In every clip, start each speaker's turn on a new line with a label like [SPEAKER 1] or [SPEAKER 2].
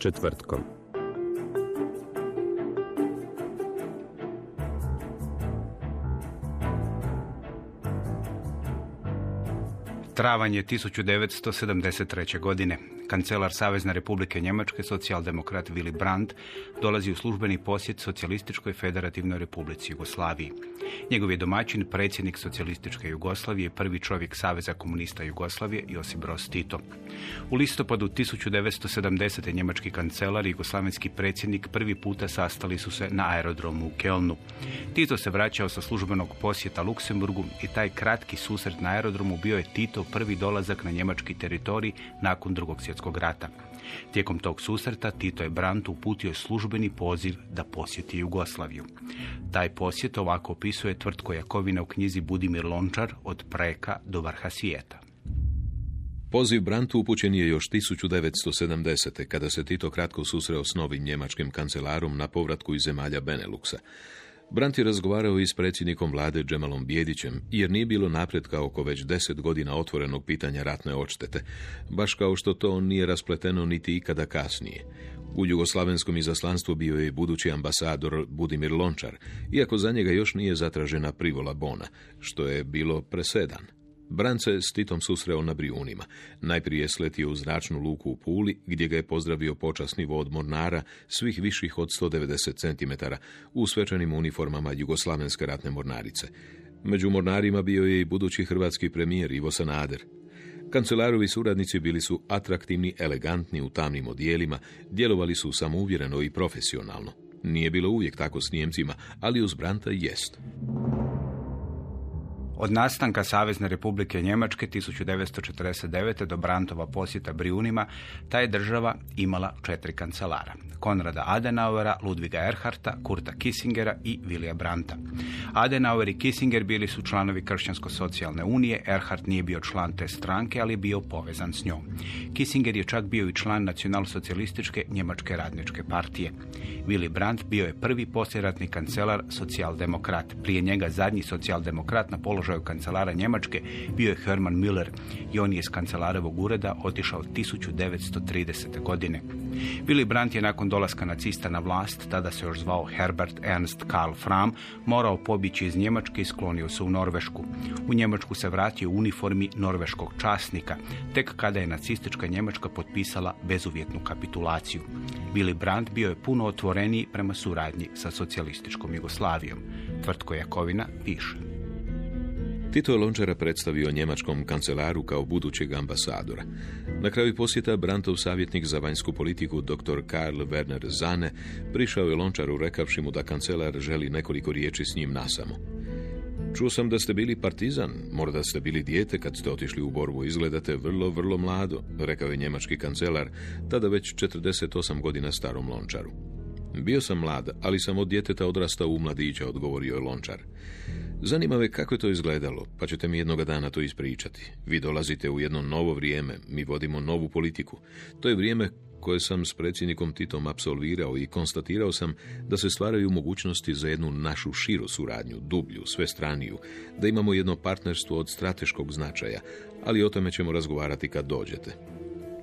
[SPEAKER 1] Četvrtkom.
[SPEAKER 2] Travanj je 1973. godine. Kancelar Savezne republike Njemačke, socijaldemokrat Willy Brandt, dolazi u službeni posjet Socijalističkoj federativnoj republici Jugoslaviji. Njegov je domaćin predsjednik Socijalističke Jugoslavije, prvi čovjek Saveza komunista Jugoslavije, Josip Broz Tito. U listopadu 1970. njemački kancelar i jugoslavenski predsjednik prvi puta sastali su se na aerodromu u Kelnu. Tito se vraćao sa službenog posjeta Luksemburgu i taj kratki susret na aerodromu bio je Tito prvi dolazak na njemački teritorij nakon drugog svjetskog rata. Tijekom tog susreta Tito je Brantu uputio službeni poziv da posjeti Jugoslaviju. Taj posjet ovako opisuje tvrtko Jakovina u knjizi Budimir Lončar od preka do vrha svijeta.
[SPEAKER 3] Poziv Brantu upućen je još 1970. kada se Tito kratko susreo s novim njemačkim kancelarom na povratku iz zemalja Beneluxa. Brandt je razgovarao i s predsjednikom vlade Džemalom Bijedićem, jer nije bilo napretka oko već deset godina otvorenog pitanja ratne odštete, baš kao što to nije raspleteno niti ikada kasnije. U jugoslavenskom izaslanstvu bio je i budući ambasador Budimir Lončar, iako za njega još nije zatražena privola Bona, što je bilo presedan. Brandt se s Titom susreo na Brijunima. Najprije je sletio u zračnu luku u Puli, gdje ga je pozdravio počasni vod mornara svih viših od 190 cm u svečanim uniformama Jugoslavenske ratne mornarice. Među mornarima bio je i budući hrvatski premijer Ivo Sanader. Kancelarovi suradnici bili su atraktivni, elegantni u tamnim odijelima, djelovali su samouvjereno i profesionalno. Nije bilo uvijek tako s Njemcima, ali uz Branta jest.
[SPEAKER 2] Od nastanka Savezne republike Njemačke 1949. do Brantova posjeta Brijunima, ta je država imala četiri kancelara. Konrada Adenauera, Ludviga Erharta, Kurta Kissingera i Vilija Branta. Adenauer i Kissinger bili su članovi Kršćansko-socijalne unije, Erhart nije bio član te stranke, ali bio povezan s njom. Kissinger je čak bio i član nacionalsocijalističke Njemačke radničke partije. Willy Brandt bio je prvi posljeratni kancelar socijaldemokrat. Prije njega zadnji socijaldemokrat na položaju kancelara Njemačke bio je Hermann Müller i on je iz kancelarovog ureda otišao 1930. godine. Willy Brandt je nakon dolaska nacista na vlast, tada se još zvao Herbert Ernst Karl Fram, morao pobjeći iz Njemačke i sklonio se u Norvešku. U Njemačku se vratio u uniformi norveškog časnika, tek kada je nacistička Njemačka potpisala bezuvjetnu kapitulaciju. Willy Brandt bio je puno otvoreniji prema suradnji sa socijalističkom Jugoslavijom. Tvrtko Jakovina piše.
[SPEAKER 3] Tito je Lončara predstavio njemačkom kancelaru kao budućeg ambasadora. Na kraju posjeta Brantov savjetnik za vanjsku politiku dr. Karl Werner Zane prišao je Lončaru rekavši mu da kancelar želi nekoliko riječi s njim nasamo. Čuo sam da ste bili partizan, možda ste bili dijete kad ste otišli u borbu, izgledate vrlo, vrlo mlado, rekao je njemački kancelar, tada već 48 godina starom Lončaru. Bio sam mlad, ali sam od djeteta odrastao u mladića, odgovorio je Lončar. Zanima me kako je to izgledalo, pa ćete mi jednoga dana to ispričati. Vi dolazite u jedno novo vrijeme, mi vodimo novu politiku. To je vrijeme koje sam s predsjednikom Titom apsolvirao i konstatirao sam da se stvaraju mogućnosti za jednu našu širu suradnju, dublju, svestraniju, da imamo jedno partnerstvo od strateškog značaja, ali o tome ćemo razgovarati kad dođete.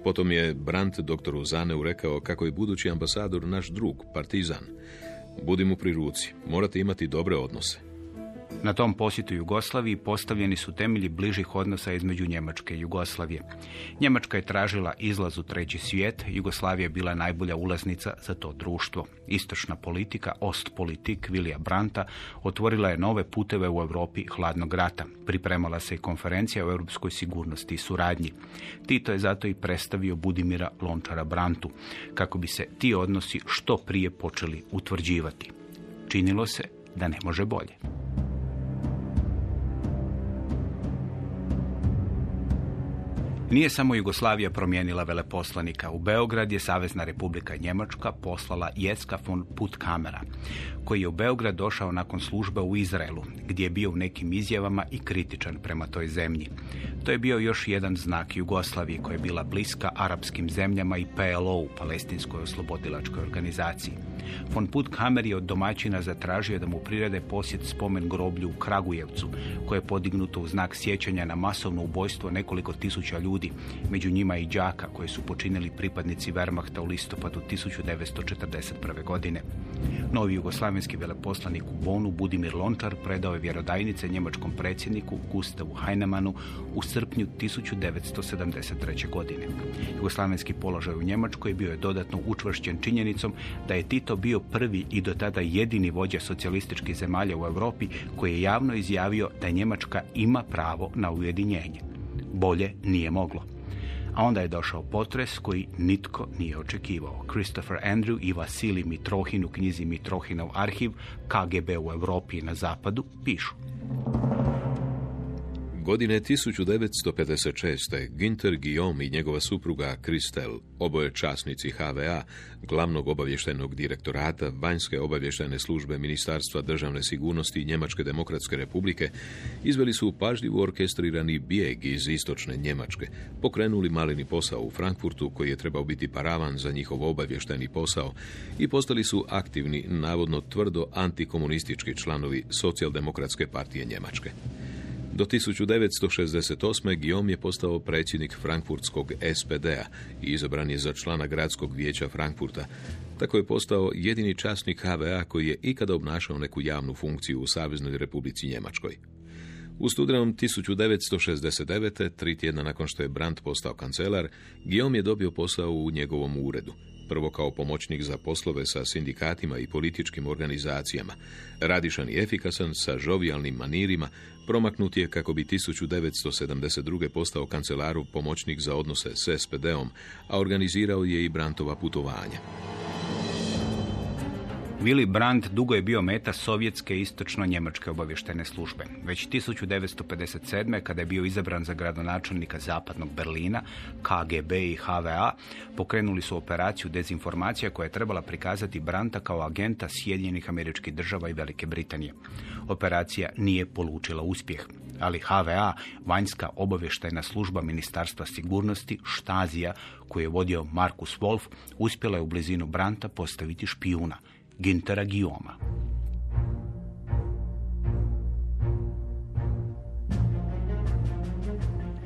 [SPEAKER 3] Potom je Brandt doktoru Zaneu rekao kako je budući ambasador naš drug, partizan. Budi mu pri ruci, morate imati dobre odnose.
[SPEAKER 2] Na tom posjetu Jugoslaviji postavljeni su temelji bližih odnosa između Njemačke i Jugoslavije. Njemačka je tražila izlaz u treći svijet, Jugoslavija je bila najbolja ulaznica za to društvo. Istočna politika, Ostpolitik Vilija Branta otvorila je nove puteve u Europi hladnog rata. Pripremala se i konferencija o europskoj sigurnosti i suradnji. Tito je zato i predstavio Budimira Lončara Brantu, kako bi se ti odnosi što prije počeli utvrđivati. Činilo se da ne može bolje. Nije samo Jugoslavija promijenila veleposlanika. U Beograd je Savezna republika Njemačka poslala Jecka von Putkamera, koji je u Beograd došao nakon službe u Izraelu, gdje je bio u nekim izjavama i kritičan prema toj zemlji. To je bio još jedan znak Jugoslavije koja je bila bliska arapskim zemljama i PLO, palestinskoj oslobodilačkoj organizaciji. Von Puttkamer je od domaćina zatražio da mu prirede posjet spomen groblju u Kragujevcu, koje je podignuto u znak sjećanja na masovno ubojstvo nekoliko tisuća ljudi, među njima i đaka koje su počinili pripadnici Wehrmachta u listopadu 1941. godine. Novi jugoslavenski veleposlanik u Bonu Budimir Lončar predao je vjerodajnice njemačkom predsjedniku Gustavu Heinemanu u srpnju 1973. godine. Jugoslavenski položaj u Njemačkoj bio je dodatno učvršćen činjenicom da je Tito bio prvi i do tada jedini vođa socijalističkih zemalja u Europi koji je javno izjavio da Njemačka ima pravo na ujedinjenje. Bolje nije moglo. A onda je došao potres koji nitko nije očekivao. Christopher Andrew i Vasili Mitrohin u knjizi Mitrohinov arhiv KGB u Europi i na zapadu pišu.
[SPEAKER 3] Godine 1956. Ginter Guillaume i njegova supruga Kristel, oboje časnici HVA, glavnog obavještajnog direktorata, vanjske obavještajne službe Ministarstva državne sigurnosti Njemačke demokratske republike, izveli su pažljivo orkestrirani bijeg iz istočne Njemačke, pokrenuli malini posao u Frankfurtu koji je trebao biti paravan za njihov obavještajni posao i postali su aktivni, navodno tvrdo antikomunistički članovi socijaldemokratske partije Njemačke. Do 1968. Guillaume je postao predsjednik Frankfurtskog SPD-a i izabran je za člana gradskog vijeća Frankfurta. Tako je postao jedini časnik HVA koji je ikada obnašao neku javnu funkciju u Saveznoj Republici Njemačkoj. U studenom 1969. tri tjedna nakon što je Brandt postao kancelar, Guillaume je dobio posao u njegovom uredu prvo kao pomoćnik za poslove sa sindikatima i političkim organizacijama. Radišan i efikasan, sa žovijalnim manirima, promaknut je kako bi 1972. postao kancelaru pomoćnik za odnose s SPD-om, a organizirao je i Brantova putovanja.
[SPEAKER 2] Willy Brandt dugo je bio meta sovjetske istočno-njemačke obavještajne službe. Već 1957. kada je bio izabran za gradonačelnika zapadnog Berlina, KGB i HVA pokrenuli su operaciju dezinformacija koja je trebala prikazati Branta kao agenta Sjedinjenih američkih država i Velike Britanije. Operacija nije polučila uspjeh, ali HVA, vanjska obavještajna služba Ministarstva sigurnosti, Štazija, koju je vodio Markus Wolf, uspjela je u blizinu Branta postaviti špijuna – Gintera Gioma.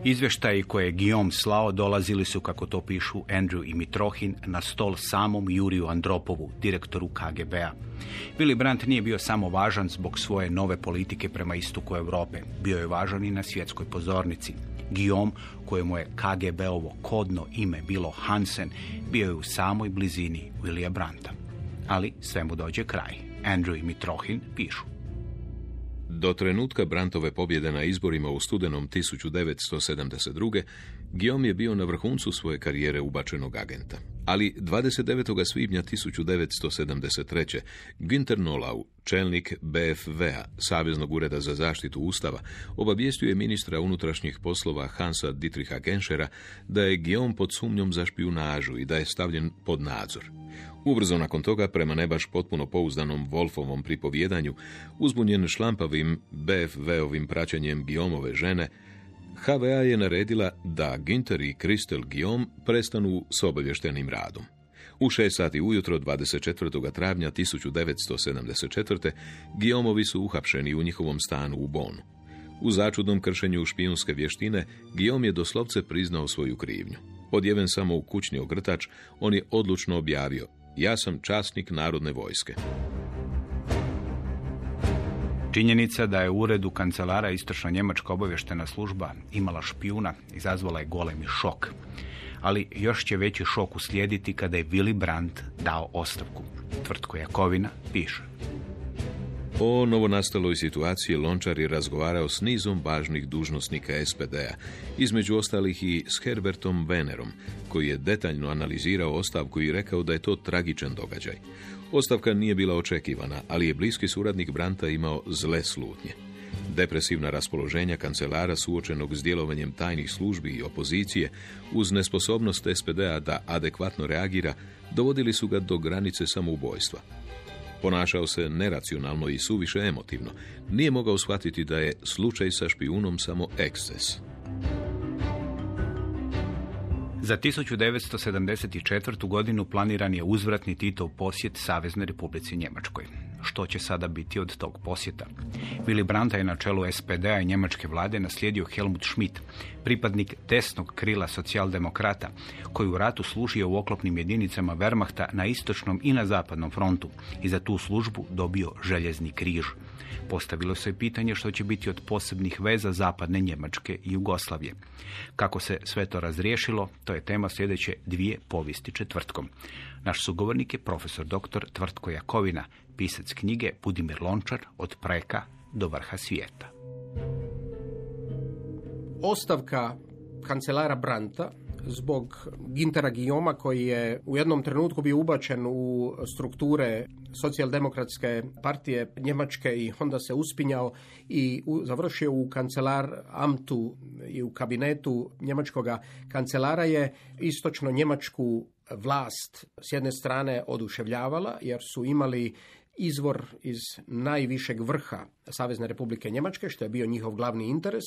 [SPEAKER 2] Izvještaji koje je Guillaume slao dolazili su, kako to pišu Andrew i Mitrohin, na stol samom Juriju Andropovu, direktoru KGB-a. Willy Brandt nije bio samo važan zbog svoje nove politike prema istoku Europe. Bio je važan i na svjetskoj pozornici. Guillaume, kojemu je KGB-ovo kodno ime bilo Hansen, bio je u samoj blizini Willija Brandta ali sve mu dođe kraj. Andrew i Mitrohin pišu.
[SPEAKER 3] Do trenutka Brantove pobjede na izborima u studenom 1972. Guillaume je bio na vrhuncu svoje karijere ubačenog agenta. Ali 29. svibnja 1973. Günther Nolau, čelnik BFV-a, Saveznog ureda za zaštitu Ustava, obavijestio je ministra unutrašnjih poslova Hansa Dietricha Genschera da je Guillaume pod sumnjom za špijunažu i da je stavljen pod nadzor. Ubrzo nakon toga, prema ne baš potpuno pouzdanom Wolfovom pripovjedanju, uzbunjen šlampavim BFV-ovim praćenjem Guillaumeove žene, HVA je naredila da Ginter i Kristel Guillaume prestanu s obavještenim radom. U 6 sati ujutro 24. travnja 1974. Guillaumeovi su uhapšeni u njihovom stanu u Bonu. U začudnom kršenju špijunske vještine Guillaume je doslovce priznao svoju krivnju. Odjeven samo u kućni ogrtač, on je odlučno objavio ja sam časnik narodne vojske.
[SPEAKER 2] Činjenica da je u uredu kancelara istočno njemačka obavještena služba imala špijuna izazvala je golemi šok. Ali još će veći šok uslijediti kada je Willy Brandt dao ostavku. Tvrtko Jakovina piše.
[SPEAKER 3] O novonastaloj situaciji Lončar je razgovarao s nizom važnih dužnosnika SPD-a, između ostalih i s Herbertom Venerom, koji je detaljno analizirao ostavku i rekao da je to tragičan događaj. Ostavka nije bila očekivana, ali je bliski suradnik Branta imao zle slutnje. Depresivna raspoloženja kancelara suočenog s djelovanjem tajnih službi i opozicije uz nesposobnost SPD-a da adekvatno reagira dovodili su ga do granice samoubojstva. Ponašao se neracionalno i suviše emotivno. Nije mogao shvatiti da je slučaj sa špijunom samo eksces.
[SPEAKER 2] Za 1974. godinu planiran je uzvratni Titov posjet Saveznoj Republici Njemačkoj. Što će sada biti od tog posjeta? Willy Brandta je na čelu SPD-a i njemačke vlade naslijedio Helmut Schmidt, pripadnik desnog krila socijaldemokrata, koji u ratu služio u oklopnim jedinicama Wehrmachta na istočnom i na zapadnom frontu i za tu službu dobio željezni križ. Postavilo se pitanje što će biti od posebnih veza zapadne Njemačke i Jugoslavije. Kako se sve to razriješilo, to je tema sljedeće dvije povijesti četvrtkom. Naš sugovornik je profesor dr. Tvrtko Jakovina, pisac knjige Budimir Lončar od preka do vrha svijeta.
[SPEAKER 4] Ostavka kancelara Branta zbog Gintera Guillaume koji je u jednom trenutku bio ubačen u strukture socijaldemokratske partije Njemačke i onda se uspinjao i završio u kancelar Amtu i u kabinetu njemačkog kancelara je istočno njemačku vlast s jedne strane oduševljavala jer su imali izvor iz najvišeg vrha Savezne republike Njemačke, što je bio njihov glavni interes,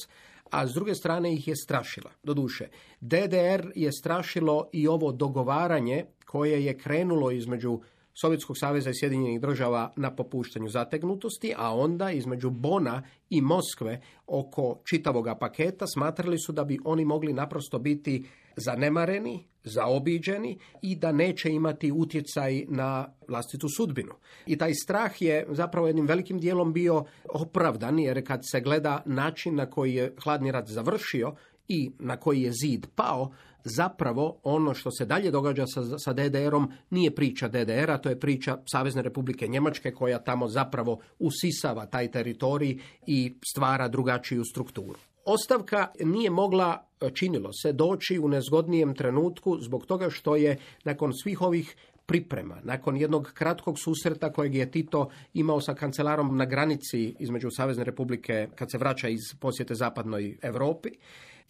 [SPEAKER 4] a s druge strane ih je strašila. Doduše, DDR je strašilo i ovo dogovaranje koje je krenulo između Sovjetskog saveza i Sjedinjenih država na popuštanju zategnutosti, a onda između Bona i Moskve oko čitavoga paketa smatrali su da bi oni mogli naprosto biti zanemareni, zaobiđeni i da neće imati utjecaj na vlastitu sudbinu. I taj strah je zapravo jednim velikim dijelom bio opravdan jer kad se gleda način na koji je hladni rat završio i na koji je zid pao, zapravo ono što se dalje događa sa, sa DDR-om nije priča DDR-a, to je priča Savezne republike Njemačke koja tamo zapravo usisava taj teritorij i stvara drugačiju strukturu. Ostavka nije mogla, činilo se, doći u nezgodnijem trenutku zbog toga što je nakon svih ovih priprema, nakon jednog kratkog susreta kojeg je Tito imao sa kancelarom na granici između Savezne republike kad se vraća iz posjete zapadnoj Europi,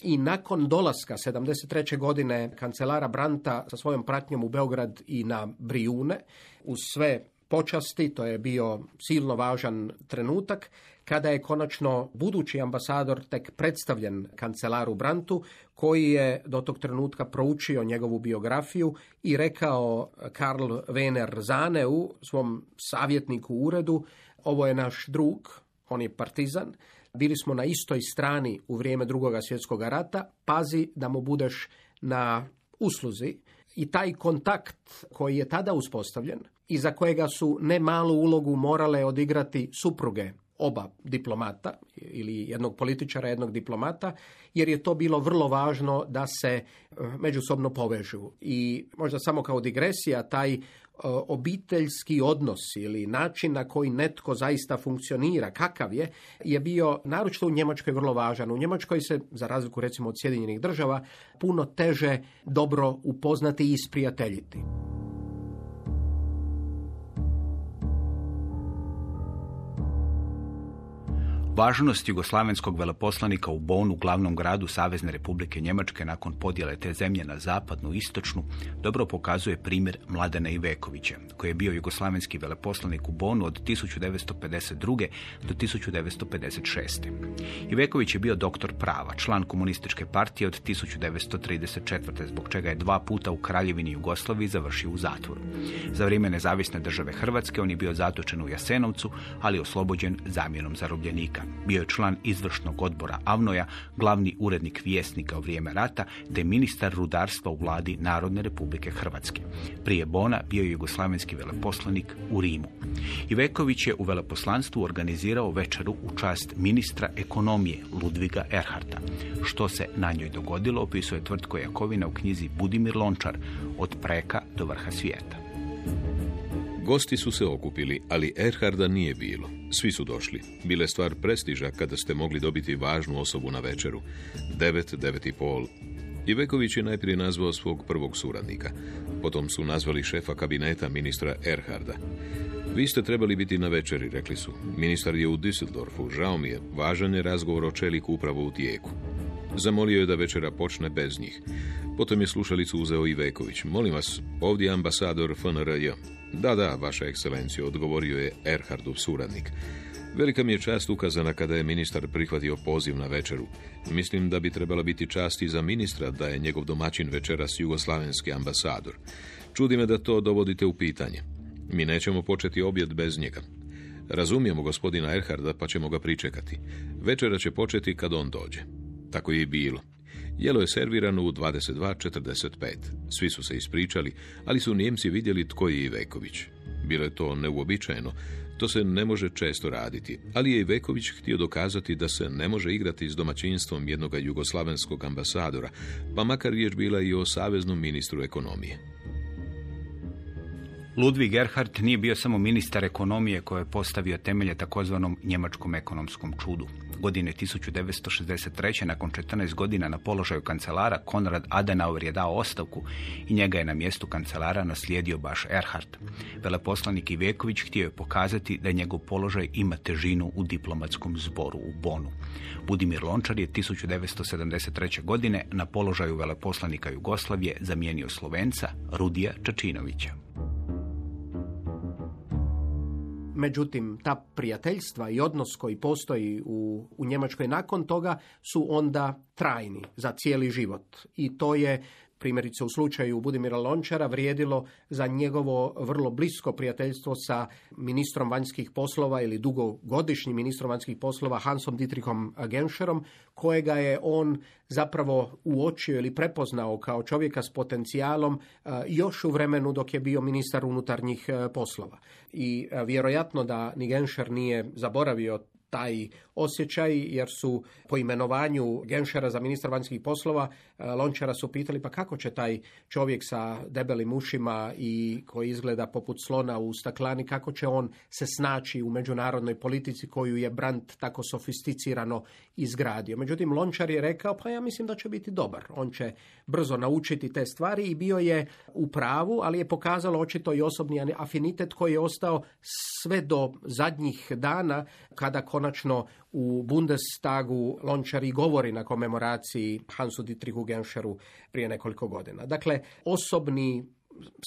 [SPEAKER 4] i nakon dolaska 73. godine kancelara Branta sa svojom pratnjom u Beograd i na Brijune, uz sve počasti, to je bio silno važan trenutak, kada je konačno budući ambasador tek predstavljen kancelaru Brantu, koji je do tog trenutka proučio njegovu biografiju i rekao Karl Wener Zaneu, svom savjetniku u uredu, ovo je naš drug, on je partizan, bili smo na istoj strani u vrijeme drugoga svjetskog rata, pazi da mu budeš na usluzi. I taj kontakt koji je tada uspostavljen i za kojega su ne malu ulogu morale odigrati supruge oba diplomata ili jednog političara, jednog diplomata, jer je to bilo vrlo važno da se eh, međusobno povežu. I možda samo kao digresija, taj obiteljski odnos ili način na koji netko zaista funkcionira, kakav je, je bio naročito u Njemačkoj vrlo važan. U Njemačkoj se, za razliku recimo od Sjedinjenih država, puno teže dobro upoznati i isprijateljiti.
[SPEAKER 2] Važnost jugoslavenskog veleposlanika u Bonu, glavnom gradu Savezne republike Njemačke nakon podjele te zemlje na zapadnu i istočnu, dobro pokazuje primjer Mladena Ivekovića, koji je bio jugoslavenski veleposlanik u Bonu od 1952. do 1956. Iveković je bio doktor prava, član komunističke partije od 1934. zbog čega je dva puta u Kraljevini Jugoslaviji završio u zatvoru. Za vrijeme nezavisne države Hrvatske on je bio zatočen u Jasenovcu, ali oslobođen zamjenom zarobljenika. Bio je član izvršnog odbora Avnoja, glavni urednik vjesnika u vrijeme rata, te ministar rudarstva u vladi Narodne republike Hrvatske. Prije Bona bio je jugoslavenski veleposlanik u Rimu. Iveković je u veleposlanstvu organizirao večeru u čast ministra ekonomije Ludviga Erharta. Što se na njoj dogodilo opisuje Tvrtko Jakovina u knjizi Budimir Lončar od preka do vrha svijeta.
[SPEAKER 3] Gosti su se okupili, ali Erharda nije bilo. Svi su došli. Bile stvar prestiža kada ste mogli dobiti važnu osobu na večeru. Devet, devet i pol. Iveković je najprije nazvao svog prvog suradnika. Potom su nazvali šefa kabineta ministra Erharda. Vi ste trebali biti na večeri, rekli su. Ministar je u Düsseldorfu, žao mi je. Važan je razgovor o čeliku upravo u tijeku. Zamolio je da večera počne bez njih. Potom je slušalicu uzeo Iveković. Molim vas, ovdje je ambasador FNRJ. Da, da, vaša ekscelencijo, odgovorio je Erhardov suradnik. Velika mi je čast ukazana kada je ministar prihvatio poziv na večeru. Mislim da bi trebala biti čast i za ministra da je njegov domaćin večeras jugoslavenski ambasador. Čudi me da to dovodite u pitanje. Mi nećemo početi objed bez njega. Razumijemo gospodina Erharda pa ćemo ga pričekati. Večera će početi kad on dođe. Tako je i bilo. Jelo je servirano u 22.45. Svi su se ispričali, ali su Nijemci vidjeli tko je Iveković. Bilo je to neuobičajeno, to se ne može često raditi, ali je Iveković htio dokazati da se ne može igrati s domaćinstvom jednog jugoslavenskog ambasadora, pa makar riječ bila i o saveznom ministru ekonomije.
[SPEAKER 2] Ludwig Gerhard nije bio samo ministar ekonomije koji je postavio temelje takozvanom njemačkom ekonomskom čudu. Godine 1963. nakon 14 godina na položaju kancelara Konrad Adenauer je dao ostavku i njega je na mjestu kancelara naslijedio baš Erhard. Veleposlanik Iveković htio je pokazati da njegov položaj ima težinu u diplomatskom zboru u Bonu. Budimir Lončar je 1973. godine na položaju veleposlanika Jugoslavije zamijenio Slovenca Rudija Čačinovića.
[SPEAKER 4] Međutim, ta prijateljstva i odnos koji postoji u, u Njemačkoj nakon toga su onda trajni za cijeli život. I to je primjerice u slučaju Budimira Lončara vrijedilo za njegovo vrlo blisko prijateljstvo sa ministrom vanjskih poslova ili dugogodišnjim ministrom vanjskih poslova Hansom Dietrichom Genscherom, kojega je on zapravo uočio ili prepoznao kao čovjeka s potencijalom još u vremenu dok je bio ministar unutarnjih poslova. I vjerojatno da ni Genscher nije zaboravio taj osjećaj jer su po imenovanju Genšera za ministra vanjskih poslova e, Lončara su pitali pa kako će taj čovjek sa debelim ušima i koji izgleda poput slona u staklani, kako će on se snaći u međunarodnoj politici koju je Brandt tako sofisticirano izgradio. Međutim, Lončar je rekao pa ja mislim da će biti dobar. On će brzo naučiti te stvari i bio je u pravu, ali je pokazalo očito i osobni afinitet koji je ostao sve do zadnjih dana kada konačno u Bundestagu Lončar i govori na komemoraciji Hansu Dietrichu Genscheru prije nekoliko godina. Dakle, osobni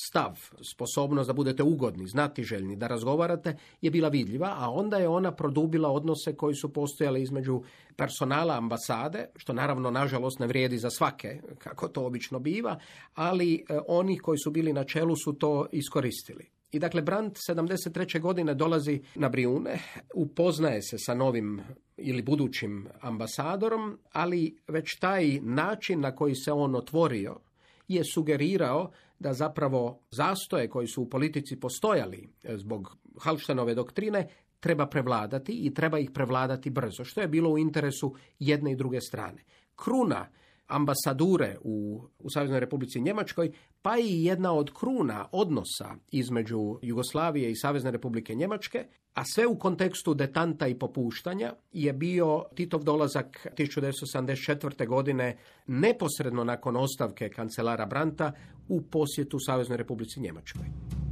[SPEAKER 4] stav, sposobnost da budete ugodni, znatiželjni, da razgovarate je bila vidljiva, a onda je ona produbila odnose koji su postojali između personala ambasade, što naravno nažalost ne vrijedi za svake, kako to obično biva, ali e, oni koji su bili na čelu su to iskoristili. I dakle, Brandt 73. godine dolazi na Brijune, upoznaje se sa novim ili budućim ambasadorom, ali već taj način na koji se on otvorio je sugerirao da zapravo zastoje koji su u politici postojali zbog Halštenove doktrine treba prevladati i treba ih prevladati brzo, što je bilo u interesu jedne i druge strane. Kruna ambasadure u, u Saveznoj Republici Njemačkoj, pa i jedna od kruna odnosa između Jugoslavije i Savezne Republike Njemačke, a sve u kontekstu detanta i popuštanja je bio Titov dolazak 1974. godine neposredno nakon ostavke kancelara Branta u posjetu Saveznoj Republici Njemačkoj.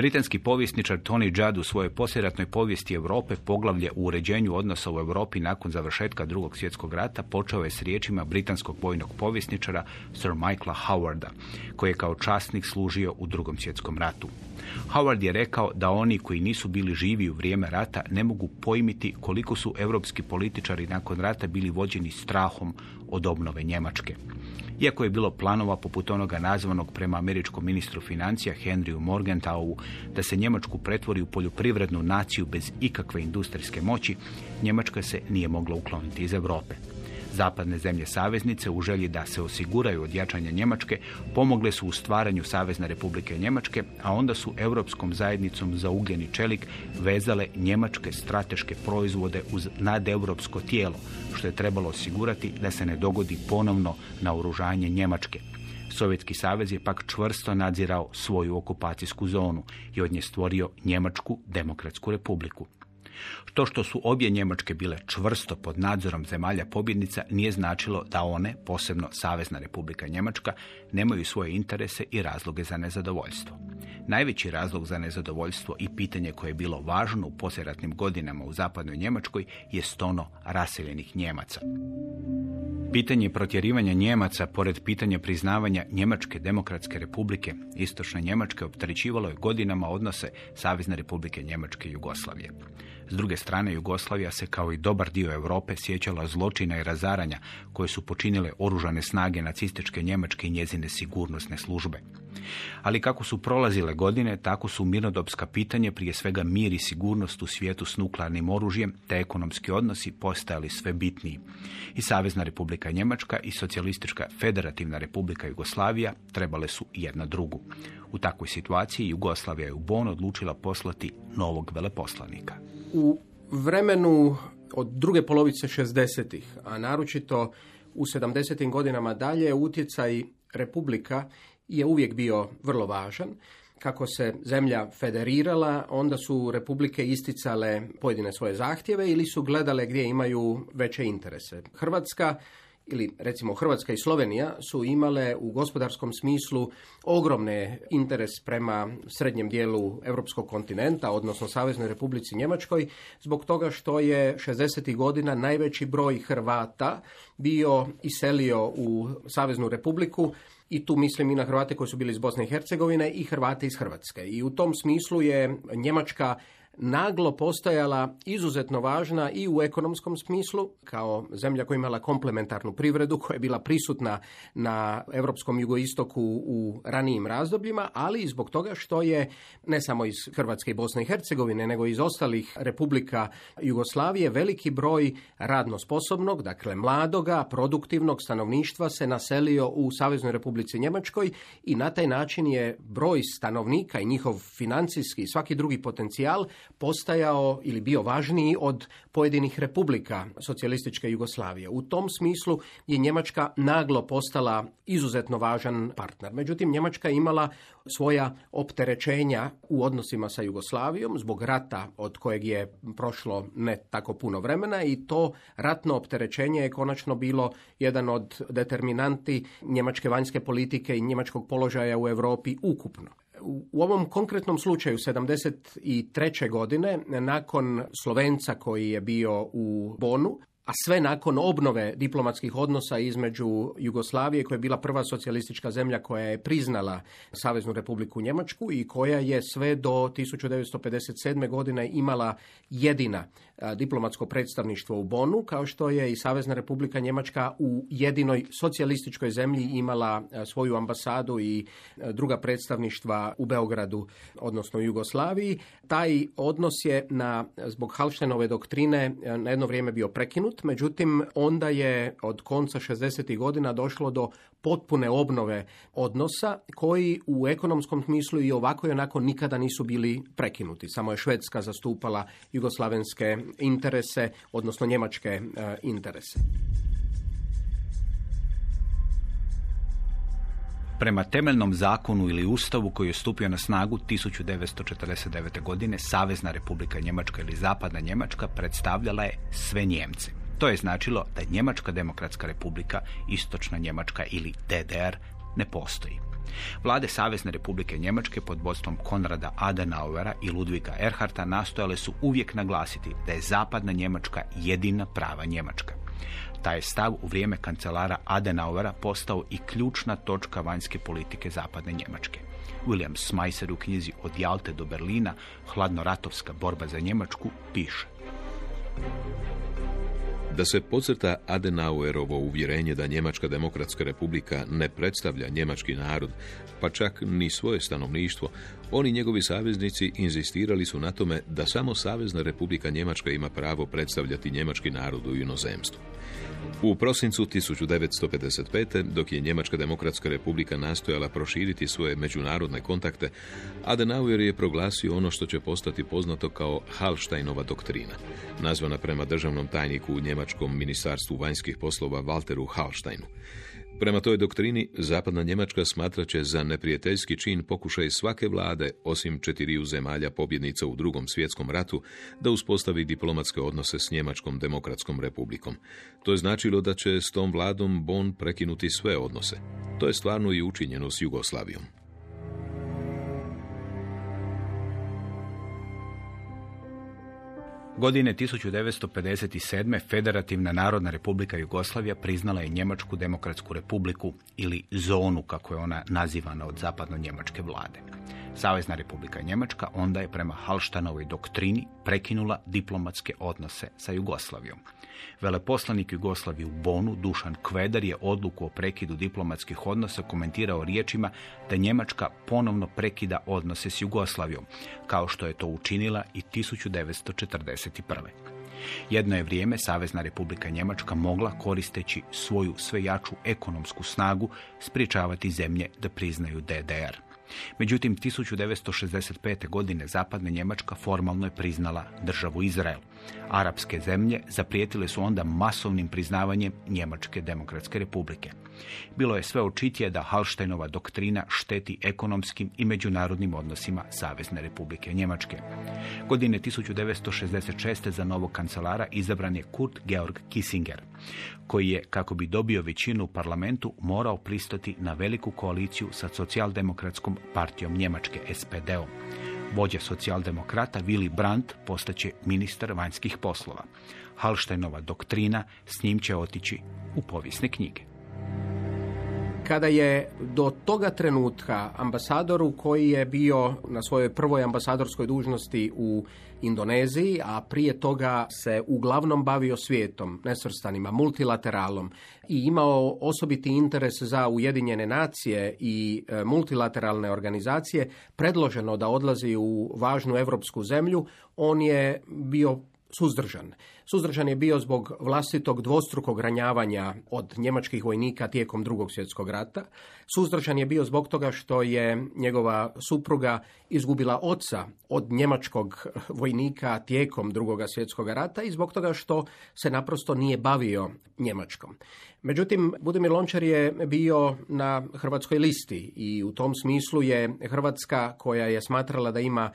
[SPEAKER 2] Britanski povjesničar Tony Judd u svojoj posljeratnoj povijesti Europe poglavlje u uređenju odnosa u Europi nakon završetka drugog svjetskog rata počeo je s riječima britanskog vojnog povjesničara Sir Michaela Howarda, koji je kao časnik služio u drugom svjetskom ratu. Howard je rekao da oni koji nisu bili živi u vrijeme rata ne mogu pojmiti koliko su europski političari nakon rata bili vođeni strahom od obnove Njemačke. Iako je bilo planova poput onoga nazvanog prema američkom ministru financija Henryu Morgenthalu da se Njemačku pretvori u poljoprivrednu naciju bez ikakve industrijske moći, Njemačka se nije mogla ukloniti iz Europe. Zapadne zemlje saveznice u želji da se osiguraju od jačanja Njemačke pomogle su u stvaranju Savezne republike Njemačke, a onda su Europskom zajednicom za ugljeni čelik vezale njemačke strateške proizvode uz nadeuropsko tijelo, što je trebalo osigurati da se ne dogodi ponovno naoružanje Njemačke. Sovjetski savez je pak čvrsto nadzirao svoju okupacijsku zonu i od nje stvorio Njemačku demokratsku republiku. To što su obje Njemačke bile čvrsto pod nadzorom zemalja pobjednica nije značilo da one, posebno Savezna republika Njemačka, nemaju svoje interese i razloge za nezadovoljstvo. Najveći razlog za nezadovoljstvo i pitanje koje je bilo važno u poslijeratnim godinama u zapadnoj Njemačkoj je stono raseljenih Njemaca. Pitanje protjerivanja Njemaca, pored pitanja priznavanja Njemačke demokratske republike, istočne Njemačke opterećivalo je godinama odnose Savezne republike Njemačke i Jugoslavije. S druge strane, Jugoslavija se kao i dobar dio Europe sjećala zločina i razaranja koje su počinile oružane snage nacističke Njemačke i njezine sigurnosne službe. Ali kako su prolazile godine, tako su mirnodopska pitanje, prije svega mir i sigurnost u svijetu s nuklearnim oružjem, te ekonomski odnosi postajali sve bitniji. I Savezna republika Njemačka i Socijalistička federativna republika Jugoslavija trebale su jedna drugu. U takvoj situaciji Jugoslavija je u Bon odlučila poslati novog veleposlanika.
[SPEAKER 4] U vremenu od druge polovice 60-ih, a naročito u 70. godinama dalje, utjecaj Republika je uvijek bio vrlo važan. Kako se zemlja federirala, onda su republike isticale pojedine svoje zahtjeve ili su gledale gdje imaju veće interese. Hrvatska ili recimo Hrvatska i Slovenija su imale u gospodarskom smislu ogromne interes prema srednjem dijelu europskog kontinenta, odnosno Saveznoj Republici Njemačkoj, zbog toga što je 60. godina najveći broj Hrvata bio iselio u Saveznu Republiku i tu mislim i na Hrvate koji su bili iz Bosne i Hercegovine i Hrvate iz Hrvatske. I u tom smislu je Njemačka naglo postajala izuzetno važna i u ekonomskom smislu, kao zemlja koja imala komplementarnu privredu, koja je bila prisutna na europskom jugoistoku u ranijim razdobljima, ali i zbog toga što je ne samo iz Hrvatske i Bosne i Hercegovine, nego iz ostalih republika Jugoslavije veliki broj radno sposobnog, dakle mladoga, produktivnog stanovništva se naselio u Saveznoj Republici Njemačkoj i na taj način je broj stanovnika i njihov financijski i svaki drugi potencijal postajao ili bio važniji od pojedinih republika socijalističke Jugoslavije. U tom smislu je Njemačka naglo postala izuzetno važan partner. Međutim, Njemačka je imala svoja opterećenja u odnosima sa Jugoslavijom zbog rata od kojeg je prošlo ne tako puno vremena i to ratno opterećenje je konačno bilo jedan od determinanti njemačke vanjske politike i njemačkog položaja u Europi ukupno. U ovom konkretnom slučaju 73. godine, nakon Slovenca koji je bio u Bonu, a sve nakon obnove diplomatskih odnosa između Jugoslavije, koja je bila prva socijalistička zemlja koja je priznala Saveznu republiku Njemačku i koja je sve do 1957. godine imala jedina diplomatsko predstavništvo u Bonu, kao što je i Savezna republika Njemačka u jedinoj socijalističkoj zemlji imala svoju ambasadu i druga predstavništva u Beogradu, odnosno u Jugoslaviji. Taj odnos je na, zbog Halštenove doktrine na jedno vrijeme bio prekinut, međutim onda je od konca 60. godina došlo do potpune obnove odnosa koji u ekonomskom smislu i ovako i onako nikada nisu bili prekinuti. Samo je Švedska zastupala jugoslavenske interese, odnosno njemačke e, interese.
[SPEAKER 2] Prema temeljnom zakonu ili ustavu koji je stupio na snagu 1949. godine, Savezna republika Njemačka ili Zapadna Njemačka predstavljala je sve Njemce. To je značilo da Njemačka demokratska republika, Istočna Njemačka ili DDR ne postoji. Vlade Savezne republike Njemačke pod vodstvom Konrada Adenauera i Ludviga Erharta nastojale su uvijek naglasiti da je zapadna Njemačka jedina prava Njemačka. Taj stav u vrijeme kancelara Adenauera postao i ključna točka vanjske politike zapadne Njemačke. William Smeiser u knjizi Od Jalte do Berlina, hladnoratovska borba za Njemačku, piše.
[SPEAKER 3] Da se podcrta Adenauerovo uvjerenje da Njemačka demokratska republika ne predstavlja njemački narod, pa čak ni svoje stanovništvo, oni njegovi saveznici inzistirali su na tome da samo Savezna republika Njemačka ima pravo predstavljati njemački narod u inozemstvu. U prosincu 1955. dok je Njemačka demokratska republika nastojala proširiti svoje međunarodne kontakte, Adenauer je proglasio ono što će postati poznato kao Hallsteinova doktrina, nazvana prema državnom tajniku u Njemačkom ministarstvu vanjskih poslova Walteru Hallsteinu. Prema toj doktrini, zapadna Njemačka smatraće za neprijateljski čin pokušaj svake vlade, osim četiriju zemalja pobjednica u drugom svjetskom ratu, da uspostavi diplomatske odnose s Njemačkom demokratskom republikom. To je značilo da će s tom vladom Bonn prekinuti sve odnose. To je stvarno i učinjeno s Jugoslavijom.
[SPEAKER 2] Godine 1957. Federativna Narodna Republika Jugoslavija priznala je Njemačku demokratsku republiku ili zonu, kako je ona nazivana od zapadno-njemačke vlade. Savezna Republika Njemačka onda je prema Halštanovoj doktrini prekinula diplomatske odnose sa Jugoslavijom. Veleposlanik Jugoslavije u Bonu, Dušan Kveder, je odluku o prekidu diplomatskih odnosa komentirao riječima da Njemačka ponovno prekida odnose s Jugoslavijom, kao što je to učinila i 1941. Jedno je vrijeme Savezna Republika Njemačka mogla koristeći svoju sve jaču ekonomsku snagu spriječavati zemlje da priznaju DDR. Međutim, 1965. godine zapadna Njemačka formalno je priznala državu Izrael. Arapske zemlje zaprijetile su onda masovnim priznavanjem Njemačke demokratske republike. Bilo je sve očitije da Halštejnova doktrina šteti ekonomskim i međunarodnim odnosima Savezne republike Njemačke. Godine 1966. za novog kancelara izabran je Kurt Georg Kissinger, koji je, kako bi dobio većinu u parlamentu, morao pristati na veliku koaliciju sa socijaldemokratskom partijom Njemačke, SPD-om. Vođa socijaldemokrata Willy Brandt postaće ministar vanjskih poslova. Halštejnova doktrina s njim će otići u povijesne knjige
[SPEAKER 4] kada je do toga trenutka ambasadoru koji je bio na svojoj prvoj ambasadorskoj dužnosti u Indoneziji, a prije toga se uglavnom bavio svijetom, nesvrstanima, multilateralom i imao osobiti interes za Ujedinjene nacije i e, multilateralne organizacije, predloženo da odlazi u važnu europsku zemlju, on je bio suzdržan. Suzdržan je bio zbog vlastitog dvostrukog ranjavanja od njemačkih vojnika tijekom drugog svjetskog rata. Suzdržan je bio zbog toga što je njegova supruga izgubila oca od njemačkog vojnika tijekom drugog svjetskog rata i zbog toga što se naprosto nije bavio njemačkom. Međutim, Budimir Lončar je bio na hrvatskoj listi i u tom smislu je Hrvatska koja je smatrala da ima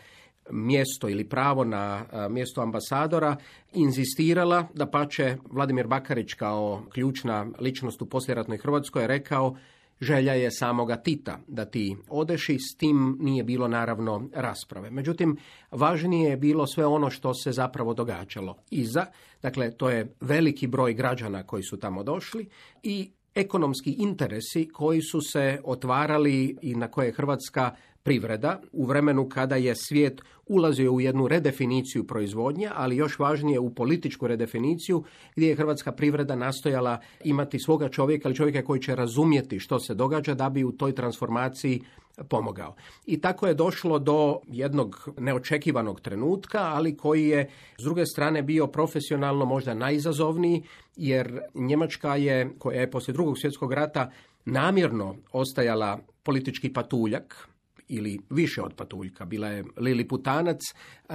[SPEAKER 4] mjesto ili pravo na mjesto ambasadora inzistirala da pače Vladimir Bakarić kao ključna ličnost u posljeratnoj Hrvatskoj je rekao želja je samoga Tita da ti odeš i s tim nije bilo naravno rasprave. Međutim, važnije je bilo sve ono što se zapravo događalo iza. Dakle, to je veliki broj građana koji su tamo došli i ekonomski interesi koji su se otvarali i na koje Hrvatska privreda u vremenu kada je svijet ulazio u jednu redefiniciju proizvodnje, ali još važnije u političku redefiniciju gdje je hrvatska privreda nastojala imati svoga čovjeka ili čovjeka koji će razumjeti što se događa da bi u toj transformaciji pomogao. I tako je došlo do jednog neočekivanog trenutka, ali koji je s druge strane bio profesionalno možda najizazovniji, jer Njemačka je, koja je poslije drugog svjetskog rata namjerno ostajala politički patuljak, ili više od patuljka. Bila je Lili Putanac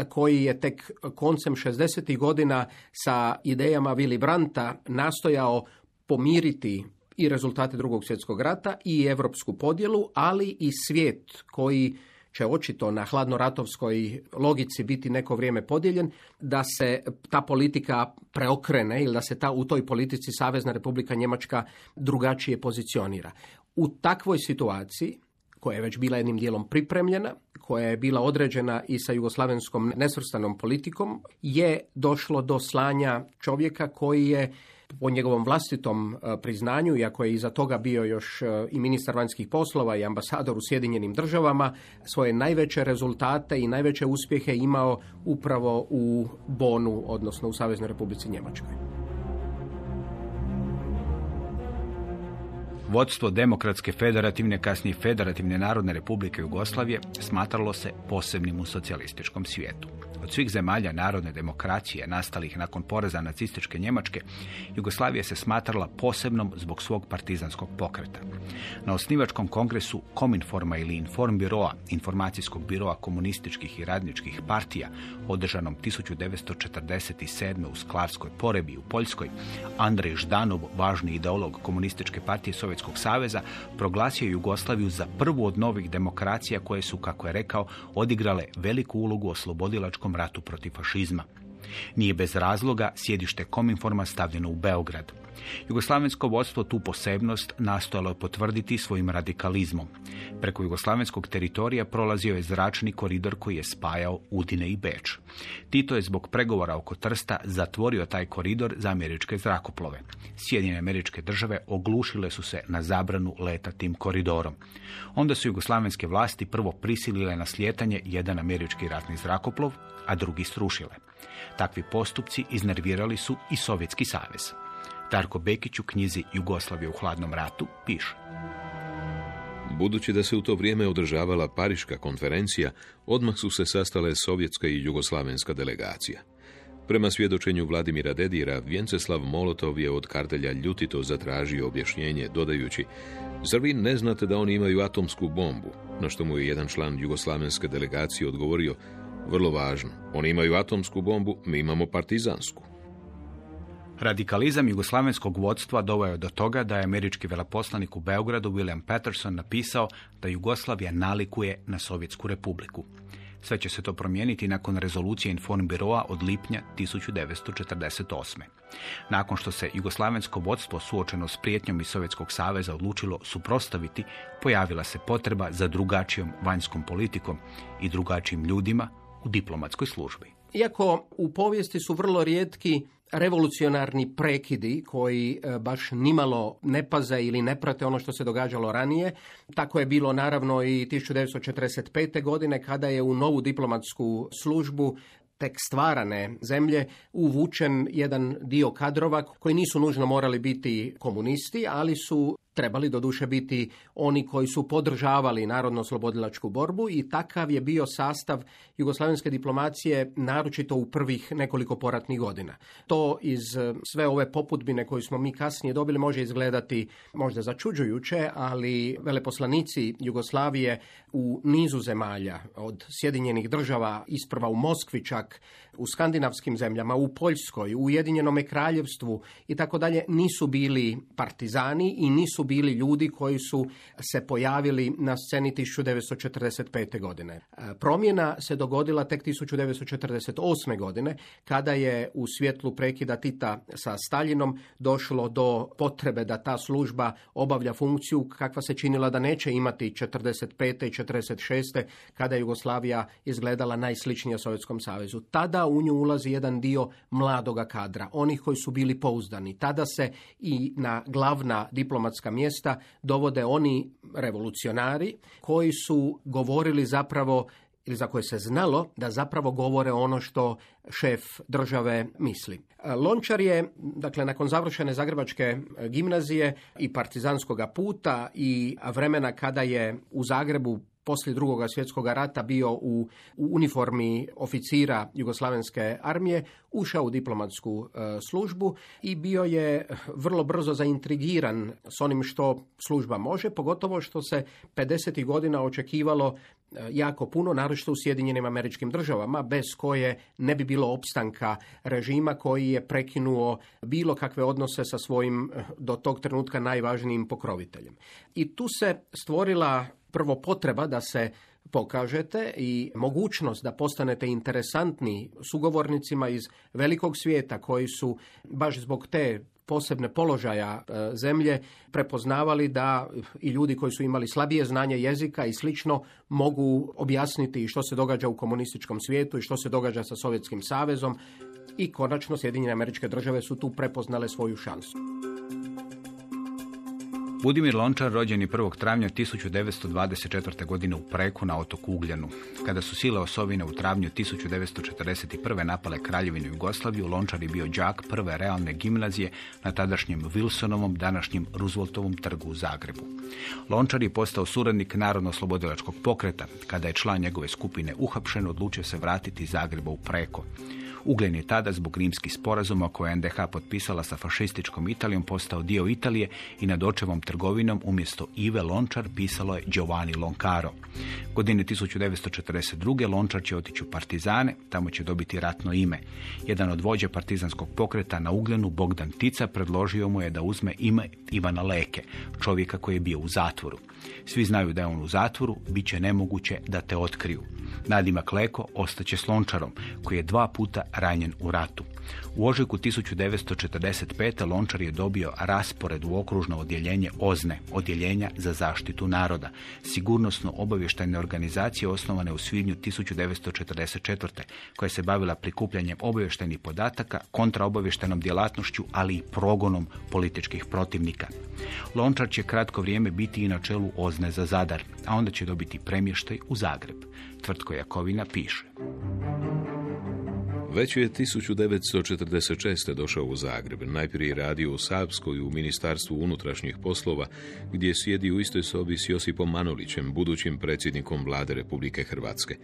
[SPEAKER 4] koji je tek koncem 60. godina sa idejama Willy Branta nastojao pomiriti i rezultate drugog svjetskog rata i evropsku podjelu, ali i svijet koji će očito na hladnoratovskoj logici biti neko vrijeme podijeljen, da se ta politika preokrene ili da se ta u toj politici Savezna Republika Njemačka drugačije pozicionira. U takvoj situaciji koja je već bila jednim dijelom pripremljena, koja je bila određena i sa jugoslavenskom nesvrstanom politikom, je došlo do slanja čovjeka koji je po njegovom vlastitom e, priznanju, iako je iza toga bio još e, i ministar vanjskih poslova i ambasador u Sjedinjenim državama, svoje najveće rezultate i najveće uspjehe imao upravo u Bonu, odnosno u Saveznoj Republici Njemačkoj.
[SPEAKER 2] Vodstvo Demokratske federativne, kasnije Federativne narodne republike Jugoslavije smatralo se posebnim u socijalističkom svijetu. Od svih zemalja narodne demokracije nastalih nakon poreza nacističke Njemačke, Jugoslavija se smatrala posebnom zbog svog partizanskog pokreta. Na osnivačkom kongresu Kominforma ili Informbiroa, informacijskog biroa komunističkih i radničkih partija, održanom 1947. u Sklarskoj porebi u Poljskoj, Andrej Ždanov, važni ideolog komunističke partije Sovjetskog saveza, proglasio Jugoslaviju za prvu od novih demokracija koje su, kako je rekao, odigrale veliku ulogu u oslobodilačkom ratu protiv fašizma. Nije bez razloga sjedište Kominforma stavljeno u Beograd. Jugoslavensko vodstvo tu posebnost nastojalo je potvrditi svojim radikalizmom. Preko jugoslavenskog teritorija prolazio je zračni koridor koji je spajao Udine i Beč. Tito je zbog pregovora oko Trsta zatvorio taj koridor za američke zrakoplove. Sjedinjene američke države oglušile su se na zabranu leta tim koridorom. Onda su jugoslavenske vlasti prvo prisilile na slijetanje jedan američki ratni zrakoplov, a drugi srušile. Takvi postupci iznervirali su i Sovjetski savez. Darko Bekić u knjizi Jugoslavije u hladnom ratu piše.
[SPEAKER 3] Budući da se u to vrijeme održavala Pariška konferencija, odmah su se sastale sovjetska i jugoslavenska delegacija. Prema svjedočenju Vladimira Dedira, Vjenceslav Molotov je od kartelja ljutito zatražio objašnjenje, dodajući Zar vi ne znate da oni imaju atomsku bombu? Na što mu je jedan član jugoslavenske delegacije odgovorio Vrlo važno, oni imaju atomsku bombu, mi imamo partizansku.
[SPEAKER 2] Radikalizam jugoslavenskog vodstva doveo je do toga da je američki veleposlanik u Beogradu William Patterson napisao da Jugoslavija nalikuje na Sovjetsku republiku. Sve će se to promijeniti nakon rezolucije Informbiroa od lipnja 1948. Nakon što se jugoslavensko vodstvo suočeno s prijetnjom iz Sovjetskog saveza odlučilo suprostaviti, pojavila se potreba za drugačijom vanjskom politikom i drugačijim ljudima u diplomatskoj službi.
[SPEAKER 4] Iako u povijesti su vrlo rijetki revolucionarni prekidi koji e, baš nimalo ne paze ili ne prate ono što se događalo ranije. Tako je bilo naravno i 1945. godine kada je u novu diplomatsku službu tek stvarane zemlje uvučen jedan dio kadrova koji nisu nužno morali biti komunisti, ali su trebali doduše biti oni koji su podržavali narodno-slobodilačku borbu i takav je bio sastav jugoslavenske diplomacije naročito u prvih nekoliko poratnih godina. To iz e, sve ove poputbine koju smo mi kasnije dobili može izgledati možda začuđujuće, ali veleposlanici Jugoslavije u nizu zemalja od Sjedinjenih država isprva u Moskvi čak u skandinavskim zemljama, u Poljskoj, u Ujedinjenome kraljevstvu i tako dalje nisu bili partizani i nisu bili ljudi koji su se pojavili na sceni 1945. godine. E, promjena se dogodila tek 1948. godine kada je u svjetlu prekida Tita sa Staljinom došlo do potrebe da ta služba obavlja funkciju kakva se činila da neće imati 45. i 46. kada je Jugoslavija izgledala najsličnija Sovjetskom savezu. Tada u nju ulazi jedan dio mladoga kadra, onih koji su bili pouzdani. Tada se i na glavna diplomatska mjesta dovode oni revolucionari koji su govorili zapravo ili za koje se znalo da zapravo govore ono što šef države misli. Lončar je, dakle, nakon završene Zagrebačke gimnazije i partizanskog puta i vremena kada je u Zagrebu poslije drugog svjetskog rata bio u, uniformi oficira Jugoslavenske armije, ušao u diplomatsku e, službu i bio je vrlo brzo zaintrigiran s onim što služba može, pogotovo što se 50. godina očekivalo e, jako puno, naročito u Sjedinjenim američkim državama, bez koje ne bi bilo opstanka režima koji je prekinuo bilo kakve odnose sa svojim e, do tog trenutka najvažnijim pokroviteljem. I tu se stvorila prvo potreba da se pokažete i mogućnost da postanete interesantni sugovornicima iz velikog svijeta koji su baš zbog te posebne položaja e, zemlje prepoznavali da i ljudi koji su imali slabije znanje jezika i slično mogu objasniti što se događa u komunističkom svijetu i što se događa sa Sovjetskim savezom i konačno Sjedinjene američke države su tu prepoznale svoju šansu.
[SPEAKER 2] Budimir Lončar rođen je 1. travnja 1924. godine u Preku na otoku Ugljanu. Kada su sile osovine u travnju 1941. napale Kraljevinu Jugoslaviju, Lončar je bio đak prve realne gimnazije na tadašnjem Wilsonovom, današnjem Rooseveltovom trgu u Zagrebu. Lončar je postao suradnik Narodno-slobodilačkog pokreta. Kada je član njegove skupine uhapšen, odlučio se vratiti Zagreba u Preko. Ugljen je tada zbog rimskih sporazuma koje je NDH potpisala sa fašističkom Italijom postao dio Italije i nad očevom trgovinom umjesto Ive Lončar pisalo je Giovanni Loncaro. Godine 1942. Lončar će otići u Partizane, tamo će dobiti ratno ime. Jedan od vođa partizanskog pokreta na Ugljenu, Bogdan Tica, predložio mu je da uzme ime Ivana Leke, čovjeka koji je bio u zatvoru. Svi znaju da je on u zatvoru, bit će nemoguće da te otkriju. Nadimak Leko ostaće Lončarom, koji je dva puta ranjen u ratu. U ožujku 1945. Lončar je dobio raspored u okružno odjeljenje OZNE, odjeljenja za zaštitu naroda, sigurnosno obavještajne organizacije osnovane u svibnju 1944. koja se bavila prikupljanjem obavještajnih podataka, kontraobavještajnom djelatnošću, ali i progonom političkih protivnika. Lončar će kratko vrijeme biti i na čelu OZNE za Zadar, a onda će dobiti premještaj u Zagreb. Tvrtko Jakovina piše.
[SPEAKER 3] Već je 1946. došao u Zagreb. Najprije radio u Savskoj u Ministarstvu unutrašnjih poslova, gdje sjedi u istoj sobi s Josipom Manolićem, budućim predsjednikom vlade Republike Hrvatske.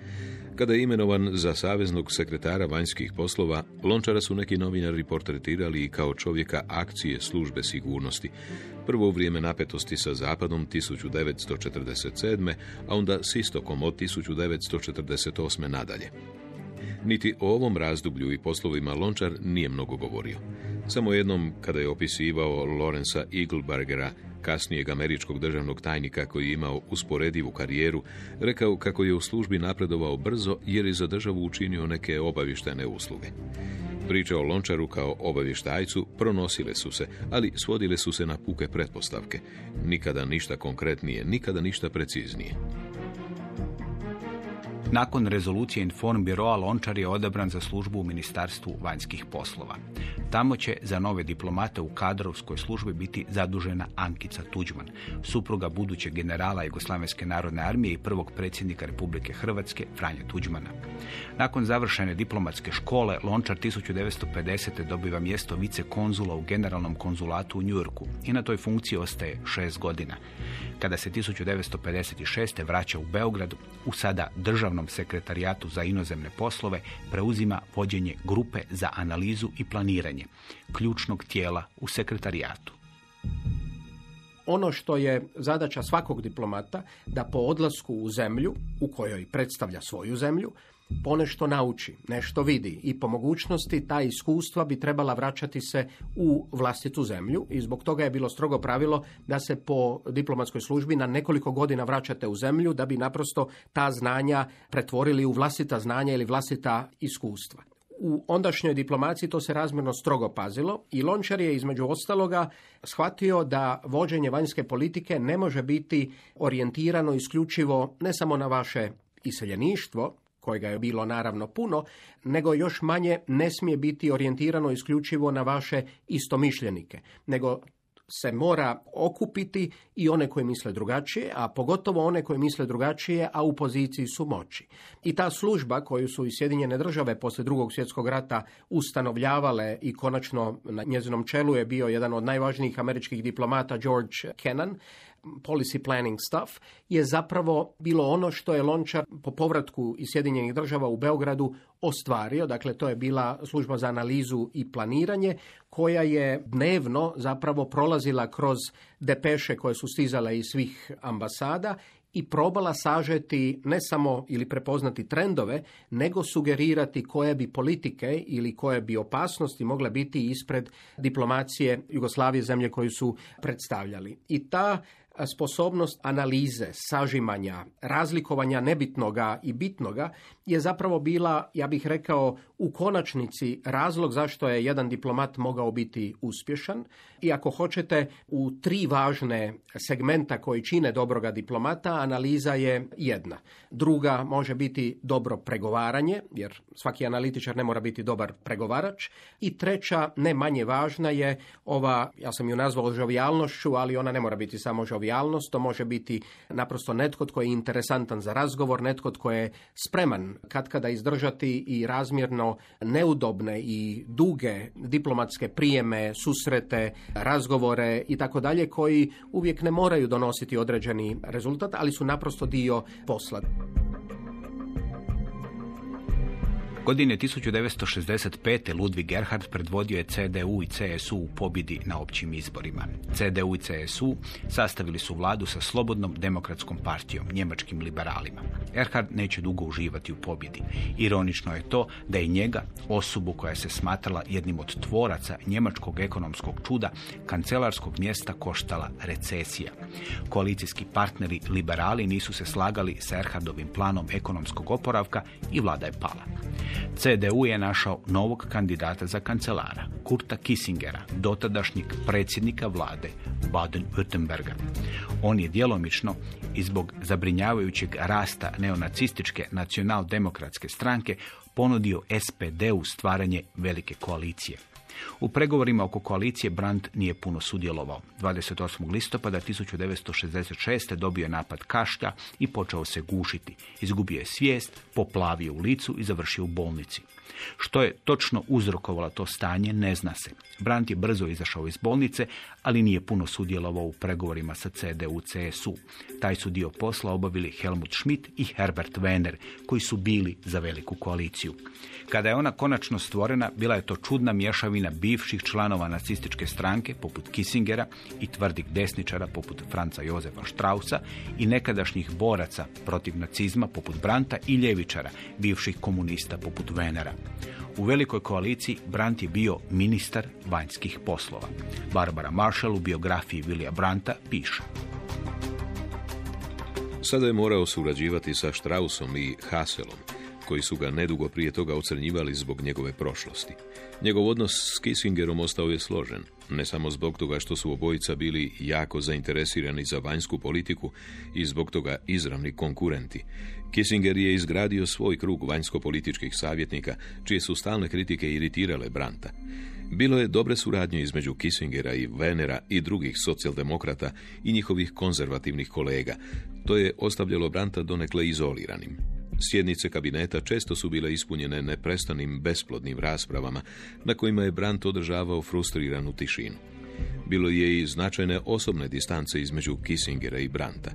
[SPEAKER 3] Kada je imenovan za saveznog sekretara vanjskih poslova, Lončara su neki novinari portretirali kao čovjeka akcije službe sigurnosti. Prvo u vrijeme napetosti sa Zapadom 1947. a onda s Istokom od 1948. nadalje. Niti o ovom razdoblju i poslovima Lončar nije mnogo govorio. Samo jednom kada je opisivao Lorenza Eaglebargera, kasnijeg američkog državnog tajnika koji je imao usporedivu karijeru, rekao kako je u službi napredovao brzo jer je za državu učinio neke obavještene usluge. Priče o Lončaru kao obavještajcu pronosile su se, ali svodile su se na puke pretpostavke. Nikada ništa konkretnije, nikada ništa preciznije.
[SPEAKER 2] Nakon rezolucije Inform biroa Lončar je odabran za službu u Ministarstvu vanjskih poslova. Tamo će za nove diplomate u kadrovskoj službi biti zadužena Ankica Tuđman, supruga budućeg generala Jugoslavenske narodne armije i prvog predsjednika Republike Hrvatske Franje Tuđmana. Nakon završene diplomatske škole, Lončar 1950. dobiva mjesto vicekonzula u generalnom konzulatu u Njurku i na toj funkciji ostaje šest godina. Kada se 1956. vraća u Beograd, u sada državnom sekretarijatu za inozemne poslove preuzima vođenje grupe za analizu i planiranje, ključnog tijela u sekretarijatu.
[SPEAKER 4] Ono što je zadaća svakog diplomata da po odlasku u zemlju u kojoj predstavlja svoju zemlju ponešto nauči, nešto vidi i po mogućnosti ta iskustva bi trebala vraćati se u vlastitu zemlju i zbog toga je bilo strogo pravilo da se po diplomatskoj službi na nekoliko godina vraćate u zemlju da bi naprosto ta znanja pretvorili u vlastita znanja ili vlastita iskustva. U ondašnjoj diplomaciji to se razmjerno strogo pazilo i Lončar je između ostaloga shvatio da vođenje vanjske politike ne može biti orijentirano isključivo ne samo na vaše iseljeništvo, kojega je bilo naravno puno, nego još manje ne smije biti orijentirano isključivo na vaše istomišljenike, nego se mora okupiti i one koji misle drugačije, a pogotovo one koji misle drugačije, a u poziciji su moći. I ta služba koju su i Sjedinjene države poslije drugog svjetskog rata ustanovljavale i konačno na njezinom čelu je bio jedan od najvažnijih američkih diplomata George Kennan, policy planning stuff, je zapravo bilo ono što je Lončar po povratku iz Sjedinjenih država u Beogradu ostvario. Dakle, to je bila služba za analizu i planiranje koja je dnevno zapravo prolazila kroz depeše koje su stizale iz svih ambasada i probala sažeti ne samo ili prepoznati trendove, nego sugerirati koje bi politike ili koje bi opasnosti mogle biti ispred diplomacije Jugoslavije, zemlje koju su predstavljali. I ta sposobnost analize, sažimanja, razlikovanja nebitnoga i bitnoga je zapravo bila, ja bih rekao, u konačnici razlog zašto je jedan diplomat mogao biti uspješan i ako hoćete u tri važne segmenta koji čine dobroga diplomata, analiza je jedna. Druga može biti dobro pregovaranje, jer svaki analitičar ne mora biti dobar pregovarač. I treća, ne manje važna je ova, ja sam ju nazvao žovijalnošću, ali ona ne mora biti samo žovijalnost, to može biti naprosto netko tko je interesantan za razgovor, netko tko je spreman kad kada izdržati i razmjerno neudobne i duge diplomatske prijeme, susrete, razgovore i tako dalje koji uvijek ne moraju donositi određeni rezultat, ali su naprosto dio posla.
[SPEAKER 2] Godine 1965. Ludwig Gerhard predvodio je CDU i CSU u pobjedi na općim izborima. CDU i CSU sastavili su vladu sa slobodnom demokratskom partijom, njemačkim liberalima. Gerhard neće dugo uživati u pobjedi. Ironično je to da je njega, osobu koja se smatrala jednim od tvoraca njemačkog ekonomskog čuda, kancelarskog mjesta koštala recesija. Koalicijski partneri liberali nisu se slagali sa Erhardovim planom ekonomskog oporavka i vlada je pala. CDU je našao novog kandidata za kancelara, Kurta Kissingera, dotadašnjeg predsjednika vlade Baden-Württemberga. On je djelomično i zbog zabrinjavajućeg rasta neonacističke nacionaldemokratske stranke ponudio SPD-u stvaranje velike koalicije. U pregovorima oko koalicije Brandt nije puno sudjelovao. 28. listopada 1966. dobio je napad kašlja i počeo se gušiti. Izgubio je svijest, poplavio u licu i završio u bolnici. Što je točno uzrokovalo to stanje, ne zna se. Brandt je brzo izašao iz bolnice, ali nije puno sudjelovao u pregovorima sa CDU-CSU. Taj su dio posla obavili Helmut Schmidt i Herbert Wener, koji su bili za veliku koaliciju. Kada je ona konačno stvorena, bila je to čudna mješavina bivših članova nacističke stranke, poput Kissingera, i tvrdih desničara, poput Franca Jozefa Strausa, i nekadašnjih boraca protiv nacizma, poput Branta, i ljevičara, bivših komunista, poput Venera. U velikoj koaliciji Brandt je bio ministar vanjskih poslova. Barbara Marshall u biografiji Vilija Branta piše.
[SPEAKER 3] Sada je morao surađivati sa Strausom i Haselom, koji su ga nedugo prije toga ocrnjivali zbog njegove prošlosti. Njegov odnos s Kissingerom ostao je složen, ne samo zbog toga što su obojica bili jako zainteresirani za vanjsku politiku i zbog toga izravni konkurenti. Kissinger je izgradio svoj krug vanjsko-političkih savjetnika, čije su stalne kritike iritirale Branta. Bilo je dobre suradnje između Kissingera i Venera i drugih socijaldemokrata i njihovih konzervativnih kolega. To je ostavljalo Branta donekle izoliranim. Sjednice kabineta često su bile ispunjene neprestanim besplodnim raspravama na kojima je Brandt održavao frustriranu tišinu. Bilo je i značajne osobne distance između Kissingera i Branta.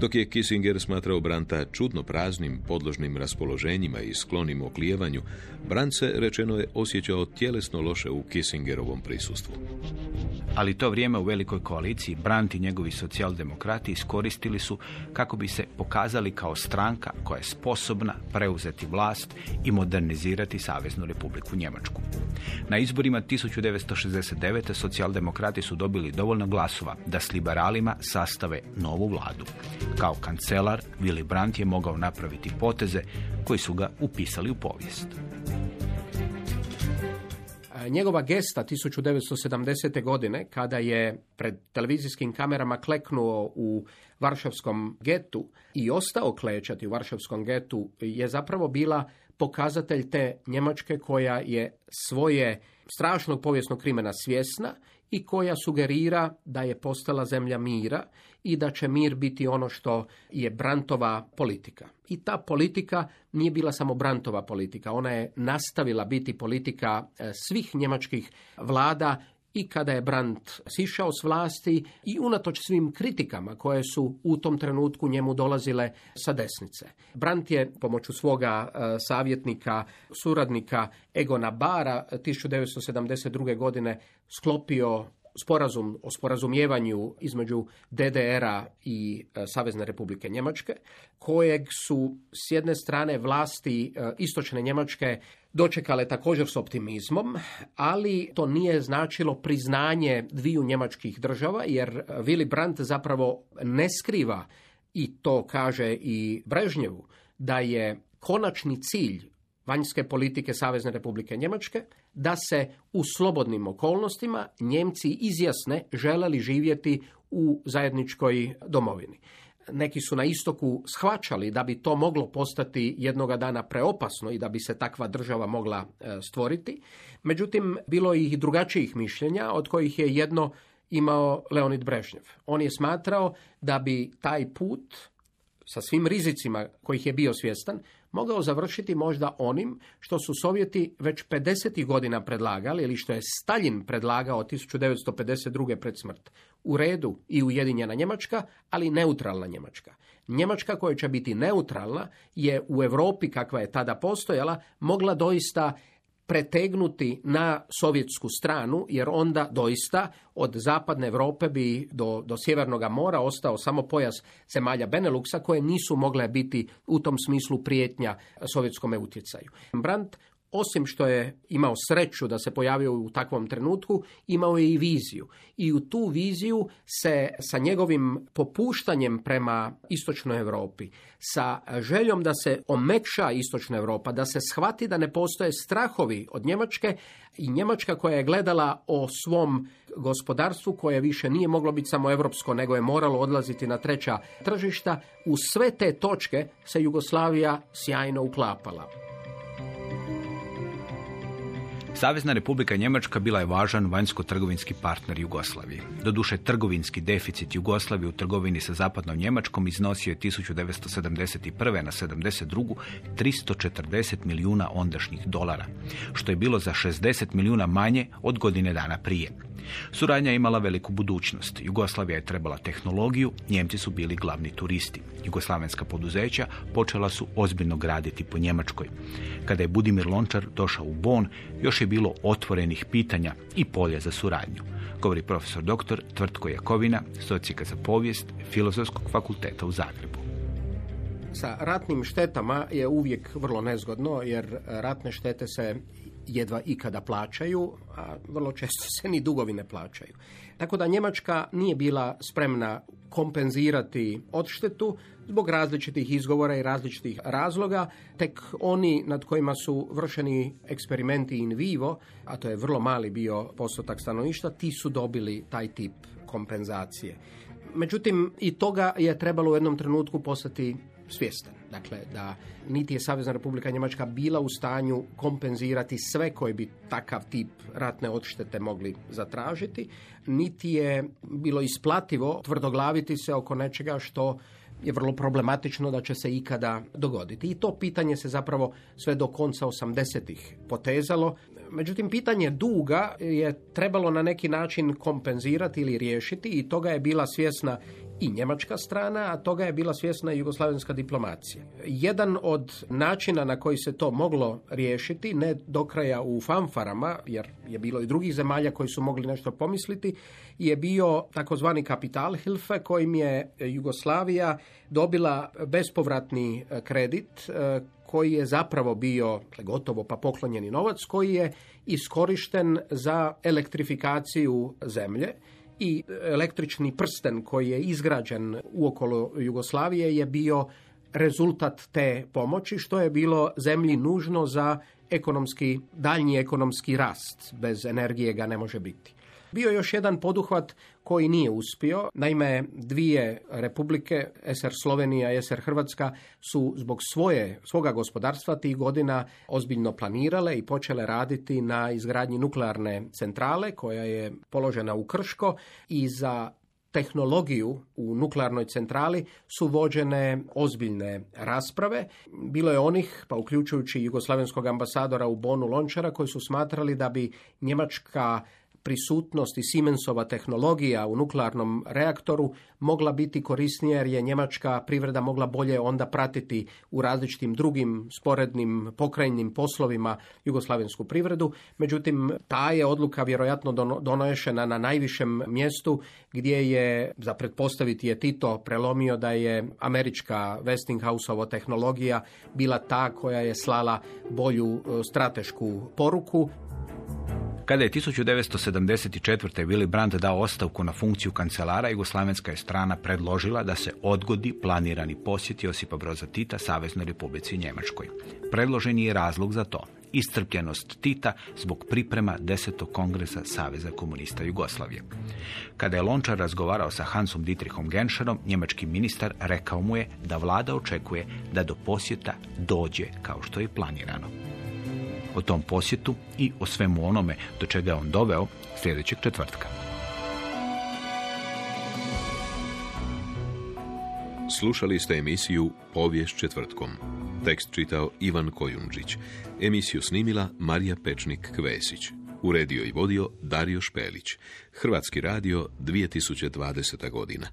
[SPEAKER 3] Dok je Kissinger smatrao Branta čudno praznim, podložnim raspoloženjima i sklonim oklijevanju, Brant se, rečeno je, osjećao tjelesno loše u Kissingerovom prisustvu.
[SPEAKER 2] Ali to vrijeme u velikoj koaliciji Brandt i njegovi socijaldemokrati iskoristili su kako bi se pokazali kao stranka koja je sposobna preuzeti vlast i modernizirati Saveznu republiku Njemačku. Na izborima 1969. socijaldemokrati su dobili dovoljno glasova da s liberalima sastave novu vladu. Kao kancelar, Willy Brandt je mogao napraviti poteze koji su ga upisali u povijest.
[SPEAKER 4] Njegova gesta 1970. godine, kada je pred televizijskim kamerama kleknuo u Varšavskom getu i ostao klečati u Varšavskom getu, je zapravo bila pokazatelj te Njemačke koja je svoje strašnog povijesnog krimena svjesna i koja sugerira da je postala zemlja mira i da će mir biti ono što je Brantova politika. I ta politika nije bila samo Brantova politika, ona je nastavila biti politika e, svih njemačkih vlada i kada je Brandt sišao s vlasti i unatoč svim kritikama koje su u tom trenutku njemu dolazile sa desnice. Brandt je pomoću svoga e, savjetnika, suradnika Egona Bara 1972. godine sklopio sporazum o sporazumijevanju između DDR-a i e, Savezne republike Njemačke, kojeg su s jedne strane vlasti e, istočne Njemačke dočekale također s optimizmom, ali to nije značilo priznanje dviju njemačkih država, jer Willy Brandt zapravo ne skriva, i to kaže i Brežnjevu, da je konačni cilj vanjske politike Savezne republike Njemačke da se u slobodnim okolnostima Njemci izjasne žele li živjeti u zajedničkoj domovini. Neki su na istoku shvaćali da bi to moglo postati jednoga dana preopasno i da bi se takva država mogla e, stvoriti. Međutim, bilo je i drugačijih mišljenja, od kojih je jedno imao Leonid Brežnjev. On je smatrao da bi taj put sa svim rizicima kojih je bio svjestan, mogao završiti možda onim što su Sovjeti već 50. godina predlagali ili što je Stalin predlagao 1952. pred smrt. U redu i Ujedinjena Njemačka, ali neutralna Njemačka. Njemačka koja će biti neutralna je u Europi kakva je tada postojala mogla doista pretegnuti na sovjetsku stranu, jer onda doista od zapadne Europe bi do, do Sjevernog mora ostao samo pojas zemalja Beneluxa koje nisu mogle biti u tom smislu prijetnja sovjetskom utjecaju. Brandt osim što je imao sreću da se pojavio u takvom trenutku, imao je i viziju. I u tu viziju se sa njegovim popuštanjem prema istočnoj Europi, sa željom da se omekša istočna Europa, da se shvati da ne postoje strahovi od Njemačke i Njemačka koja je gledala o svom gospodarstvu koje više nije moglo biti samo europsko, nego je moralo odlaziti na treća tržišta, u sve te točke se Jugoslavija sjajno uklapala.
[SPEAKER 2] Savezna republika Njemačka bila je važan vanjsko-trgovinski partner Jugoslavije. Doduše, trgovinski deficit Jugoslavije u trgovini sa zapadnom Njemačkom iznosio je 1971. na 72. 340 milijuna ondašnjih dolara, što je bilo za 60 milijuna manje od godine dana prije. Suradnja je imala veliku budućnost. Jugoslavija je trebala tehnologiju, Njemci su bili glavni turisti. Jugoslavenska poduzeća počela su ozbiljno graditi po Njemačkoj. Kada je Budimir Lončar došao u Bon, još je bilo otvorenih pitanja i polja za suradnju. Govori profesor dr. Tvrtko Jakovina, socijaka za povijest Filozofskog fakulteta u Zagrebu.
[SPEAKER 4] Sa ratnim štetama je uvijek vrlo nezgodno, jer ratne štete se jedva ikada plaćaju, a vrlo često se ni dugovi ne plaćaju. Tako da Njemačka nije bila spremna kompenzirati odštetu zbog različitih izgovora i različitih razloga, tek oni nad kojima su vršeni eksperimenti in vivo, a to je vrlo mali bio postotak stanovništva, ti su dobili taj tip kompenzacije. Međutim, i toga je trebalo u jednom trenutku postati svjestan. Dakle, da niti je Savezna Republika Njemačka bila u stanju kompenzirati sve koji bi takav tip ratne odštete mogli zatražiti, niti je bilo isplativo tvrdoglaviti se oko nečega što je vrlo problematično da će se ikada dogoditi. I to pitanje se zapravo sve do konca 80-ih potezalo. Međutim, pitanje duga je trebalo na neki način kompenzirati ili riješiti i toga je bila svjesna i njemačka strana, a toga je bila svjesna i jugoslavenska diplomacija. Jedan od načina na koji se to moglo riješiti, ne do kraja u fanfarama, jer je bilo i drugih zemalja koji su mogli nešto pomisliti, je bio takozvani kapitalhilfe kojim je Jugoslavija dobila bespovratni kredit e, koji je zapravo bio dakle, gotovo pa poklonjeni novac koji je iskorišten za elektrifikaciju zemlje i električni prsten koji je izgrađen uokolo Jugoslavije je bio rezultat te pomoći što je bilo zemlji nužno za ekonomski, daljnji ekonomski rast. Bez energije ga ne može biti. Bio još jedan poduhvat koji nije uspio. Naime, dvije republike, SR Slovenija i SR Hrvatska, su zbog svoje, svoga gospodarstva tih godina ozbiljno planirale i počele raditi na izgradnji nuklearne centrale koja je položena u Krško i za tehnologiju u nuklearnoj centrali su vođene ozbiljne rasprave. Bilo je onih, pa uključujući jugoslavenskog ambasadora u Bonu Lončara, koji su smatrali da bi Njemačka prisutnost i Siemensova tehnologija u nuklearnom reaktoru mogla biti korisnija jer je njemačka privreda mogla bolje onda pratiti u različitim drugim sporednim pokrajnim poslovima jugoslavensku privredu. Međutim, ta je odluka vjerojatno donošena na najvišem mjestu gdje je, za pretpostaviti je Tito prelomio da je američka Westinghouseova tehnologija bila ta koja je slala bolju e, stratešku poruku.
[SPEAKER 2] Kada je 1974. Willy Brandt dao ostavku na funkciju kancelara, Jugoslavenska je strana predložila da se odgodi planirani posjet Josipa Broza Tita Saveznoj Republici Njemačkoj. Predložen je razlog za to iscrpljenost Tita zbog priprema desetog kongresa Saveza komunista Jugoslavije. Kada je Lončar razgovarao sa Hansom Dietrichom Genscherom, njemački ministar rekao mu je da vlada očekuje da do posjeta dođe kao što je planirano. O tom posjetu i o svemu onome do čega je on doveo sljedećeg četvrtka.
[SPEAKER 3] Slušali ste emisiju Povijest četvrtkom. Tekst čitao Ivan Kojundžić. Emisiju snimila Marija Pečnik-Kvesić. Uredio i vodio Dario Špelić. Hrvatski radio 2020. godina.